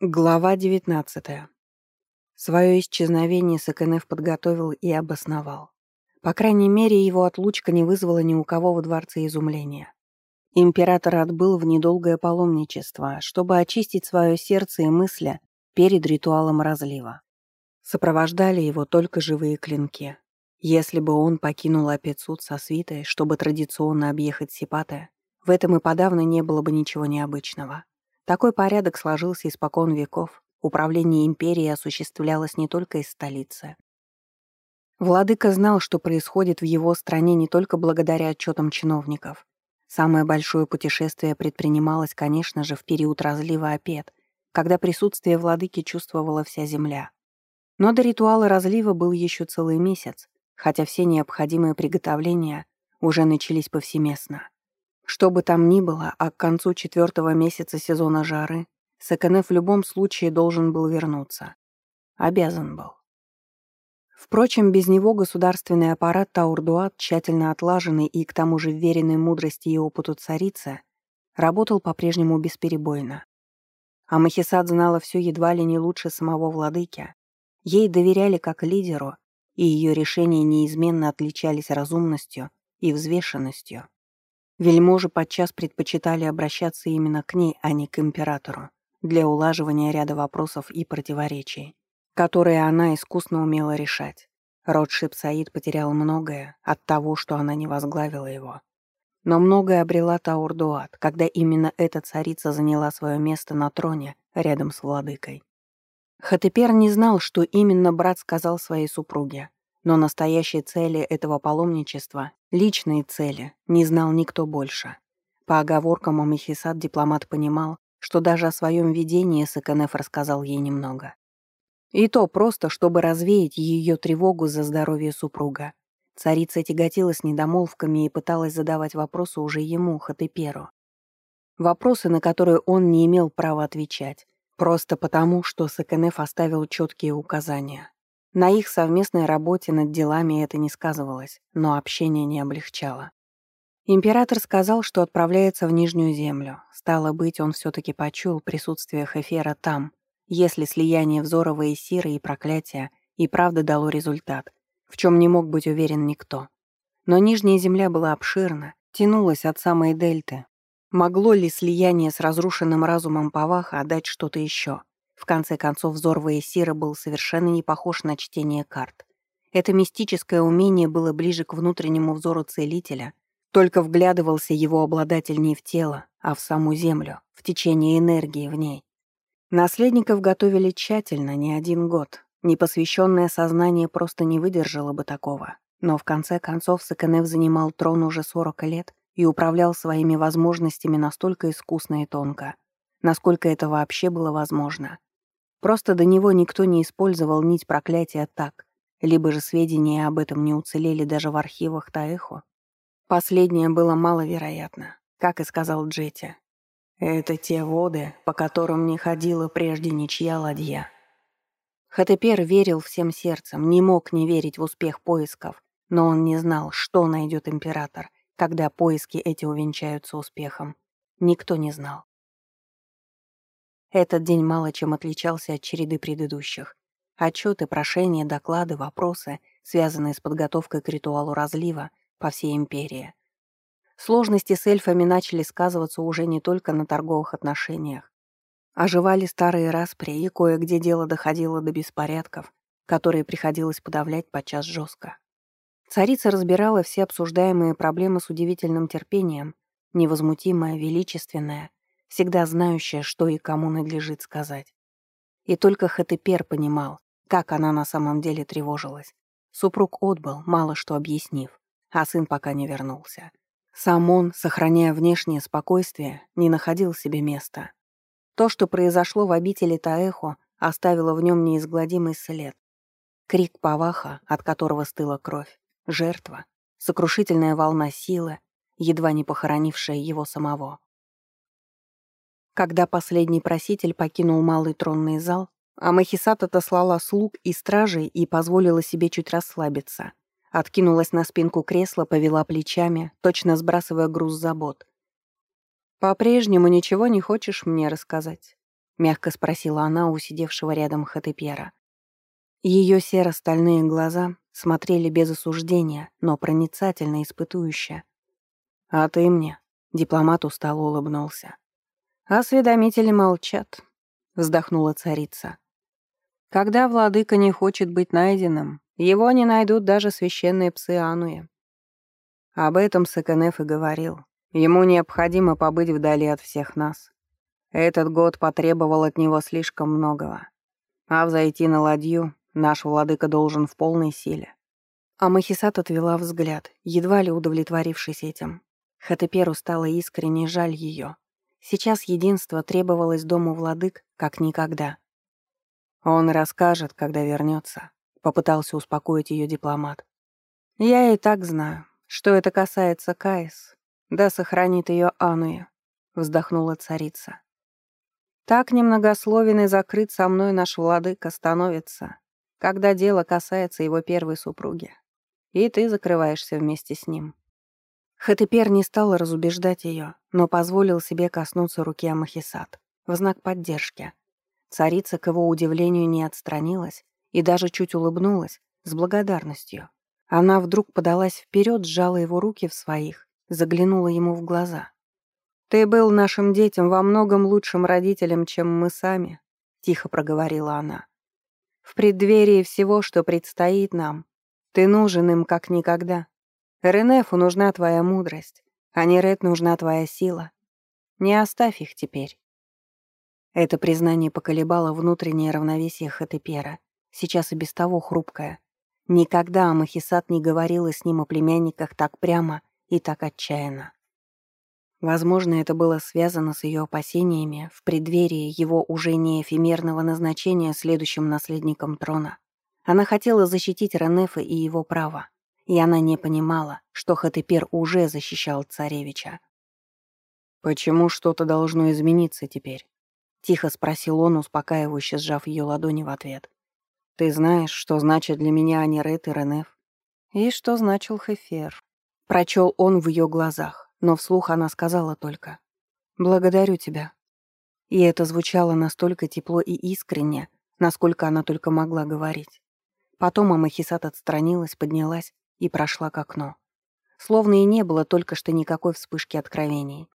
Глава 19. Свое исчезновение Сакенев подготовил и обосновал. По крайней мере, его отлучка не вызвала ни у кого во дворце изумления. Император отбыл в недолгое паломничество, чтобы очистить свое сердце и мысли перед ритуалом разлива. Сопровождали его только живые клинки. Если бы он покинул Апецуд со свитой, чтобы традиционно объехать Сипаты, в этом и подавно не было бы ничего необычного. Такой порядок сложился испокон веков. Управление империей осуществлялось не только из столицы. Владыка знал, что происходит в его стране не только благодаря отчетам чиновников. Самое большое путешествие предпринималось, конечно же, в период разлива опет, когда присутствие владыки чувствовала вся земля. Но до ритуала разлива был еще целый месяц, хотя все необходимые приготовления уже начались повсеместно. Что бы там ни было, а к концу четвертого месяца сезона жары Саканеф в любом случае должен был вернуться. Обязан был. Впрочем, без него государственный аппарат Таурдуат, тщательно отлаженный и к тому же веренной мудрости и опыту царицы, работал по-прежнему бесперебойно. А Махисад знала все едва ли не лучше самого владыки. Ей доверяли как лидеру, и ее решения неизменно отличались разумностью и взвешенностью. Вельможи подчас предпочитали обращаться именно к ней, а не к императору, для улаживания ряда вопросов и противоречий, которые она искусно умела решать. Ротшип Саид потерял многое от того, что она не возглавила его. Но многое обрела Таурдуат, когда именно эта царица заняла свое место на троне рядом с владыкой. Хатепер не знал, что именно брат сказал своей супруге, но настоящей цели этого паломничества, личные цели, не знал никто больше. По оговоркам Амихисад дипломат понимал, что даже о своем видении Саканеф рассказал ей немного. И то просто, чтобы развеять ее тревогу за здоровье супруга. Царица тяготилась недомолвками и пыталась задавать вопросы уже ему, Хатеперу. Вопросы, на которые он не имел права отвечать, просто потому, что Саканеф оставил четкие указания. На их совместной работе над делами это не сказывалось, но общение не облегчало. Император сказал, что отправляется в Нижнюю Землю. Стало быть, он все-таки почул присутствие Хефера там, если слияние взорова и сиры и проклятия и правда дало результат, в чем не мог быть уверен никто. Но Нижняя Земля была обширна, тянулась от самой дельты. Могло ли слияние с разрушенным разумом Паваха дать что-то еще? В конце концов, взор Ваесира был совершенно не похож на чтение карт. Это мистическое умение было ближе к внутреннему взору целителя, только вглядывался его обладатель не в тело, а в саму землю, в течение энергии в ней. Наследников готовили тщательно, не один год. Непосвященное сознание просто не выдержало бы такого. Но в конце концов Саканев занимал трон уже 40 лет и управлял своими возможностями настолько искусно и тонко, насколько это вообще было возможно. Просто до него никто не использовал нить проклятия так, либо же сведения об этом не уцелели даже в архивах Таэхо. Последнее было маловероятно, как и сказал Джетти. «Это те воды, по которым не ходила прежде ничья ладья». Хатепер верил всем сердцем, не мог не верить в успех поисков, но он не знал, что найдет император, когда поиски эти увенчаются успехом. Никто не знал. Этот день мало чем отличался от череды предыдущих. Отчеты, прошения, доклады, вопросы, связанные с подготовкой к ритуалу разлива по всей империи. Сложности с эльфами начали сказываться уже не только на торговых отношениях. Оживали старые распри, и кое-где дело доходило до беспорядков, которые приходилось подавлять подчас жестко. Царица разбирала все обсуждаемые проблемы с удивительным терпением, невозмутимая, величественная, всегда знающая, что и кому надлежит сказать. И только Хатепер понимал, как она на самом деле тревожилась. Супруг отбыл, мало что объяснив, а сын пока не вернулся. Сам он, сохраняя внешнее спокойствие, не находил себе места. То, что произошло в обители Таэхо, оставило в нем неизгладимый след. Крик Паваха, от которого стыла кровь, жертва, сокрушительная волна силы, едва не похоронившая его самого. Когда последний проситель покинул малый тронный зал, Амахисат отослала слуг и стражей и позволила себе чуть расслабиться. Откинулась на спинку кресла, повела плечами, точно сбрасывая груз забот. «По-прежнему ничего не хочешь мне рассказать?» — мягко спросила она у сидевшего рядом Хатепера. Ее серо-стальные глаза смотрели без осуждения, но проницательно испытующе. «А ты мне?» — дипломат устало улыбнулся. «Осведомители молчат», — вздохнула царица. «Когда владыка не хочет быть найденным, его не найдут даже священные псы Ануи». Об этом Саканеф и говорил. Ему необходимо побыть вдали от всех нас. Этот год потребовал от него слишком многого. А взойти на ладью наш владыка должен в полной силе. А Махисат отвела взгляд, едва ли удовлетворившись этим. Хатеперу стало искренне жаль ее. Сейчас единство требовалось дому владык, как никогда. «Он расскажет, когда вернется», — попытался успокоить ее дипломат. «Я и так знаю, что это касается Каис. Да сохранит ее Ануя», — вздохнула царица. Так немногословен и закрыт со мной наш владыка становится, когда дело касается его первой супруги. И ты закрываешься вместе с ним. Хатепер не стал разубеждать ее, но позволил себе коснуться руки Амахисат в знак поддержки. Царица, к его удивлению, не отстранилась и даже чуть улыбнулась с благодарностью. Она вдруг подалась вперед, сжала его руки в своих, заглянула ему в глаза. «Ты был нашим детям во многом лучшим родителем, чем мы сами», — тихо проговорила она. «В преддверии всего, что предстоит нам, ты нужен им как никогда. Ренефу нужна твоя мудрость, а Нерет нужна твоя сила. Не оставь их теперь». Это признание поколебало внутреннее равновесие Хатепера, сейчас и без того хрупкое. Никогда Амахисат не говорила с ним о племянниках так прямо и так отчаянно. Возможно, это было связано с ее опасениями в преддверии его уже не эфемерного назначения следующим наследником трона. Она хотела защитить Ренефа и его право, и она не понимала, что Хатепер уже защищал царевича. «Почему что-то должно измениться теперь?» — тихо спросил он, успокаивающе сжав ее ладони в ответ. «Ты знаешь, что значит для меня Анирет и Ренеф?» «И что значил Хефер?» Прочел он в ее глазах но вслух она сказала только «Благодарю тебя». И это звучало настолько тепло и искренне, насколько она только могла говорить. Потом Амахисат отстранилась, поднялась и прошла к окну. Словно и не было только что никакой вспышки откровений.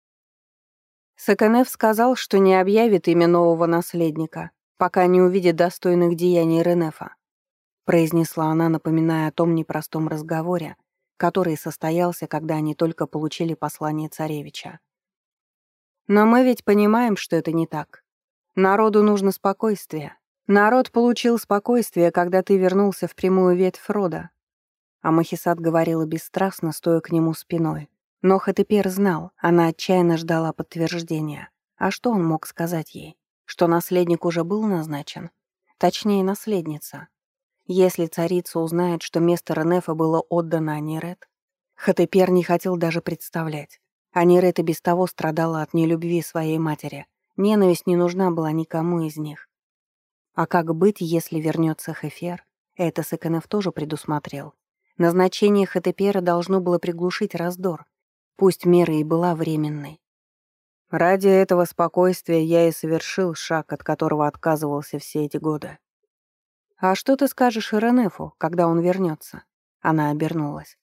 Саканев сказал, что не объявит имя нового наследника, пока не увидит достойных деяний Ренефа. Произнесла она, напоминая о том непростом разговоре, который состоялся, когда они только получили послание царевича. Но мы ведь понимаем, что это не так. Народу нужно спокойствие. Народ получил спокойствие, когда ты вернулся в прямую ветвь рода. А Махисат говорила бесстрастно, стоя к нему спиной. Но Хатепер знал, она отчаянно ждала подтверждения. А что он мог сказать ей? Что наследник уже был назначен? Точнее, наследница. Если царица узнает, что место Ренефа было отдано Анирет, Хатепер не хотел даже представлять. Анирет и без того страдала от нелюбви своей матери. Ненависть не нужна была никому из них. А как быть, если вернется Хефер? Это Сыканев тоже предусмотрел. Назначение Хатепера должно было приглушить раздор. Пусть мера и была временной. Ради этого спокойствия я и совершил шаг, от которого отказывался все эти годы. «А что ты скажешь Иренефу, когда он вернется?» Она обернулась.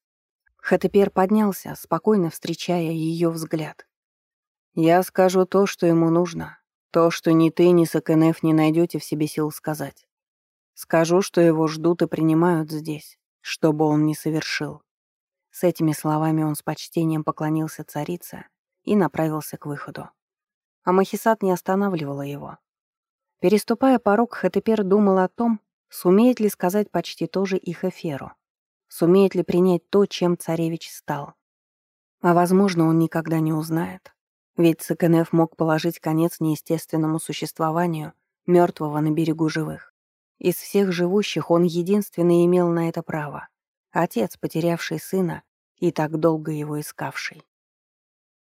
Хатепер поднялся, спокойно встречая ее взгляд. «Я скажу то, что ему нужно. То, что ни ты, ни Сакенеф не найдете в себе сил сказать. Скажу, что его ждут и принимают здесь, что бы он ни совершил». С этими словами он с почтением поклонился царице и направился к выходу. А Махисат не останавливала его. Переступая порог, Хатепер думал о том, Сумеет ли сказать почти то же и Хеферу? Сумеет ли принять то, чем царевич стал? А возможно, он никогда не узнает. Ведь Цикенеф мог положить конец неестественному существованию мертвого на берегу живых. Из всех живущих он единственный имел на это право. Отец, потерявший сына и так долго его искавший.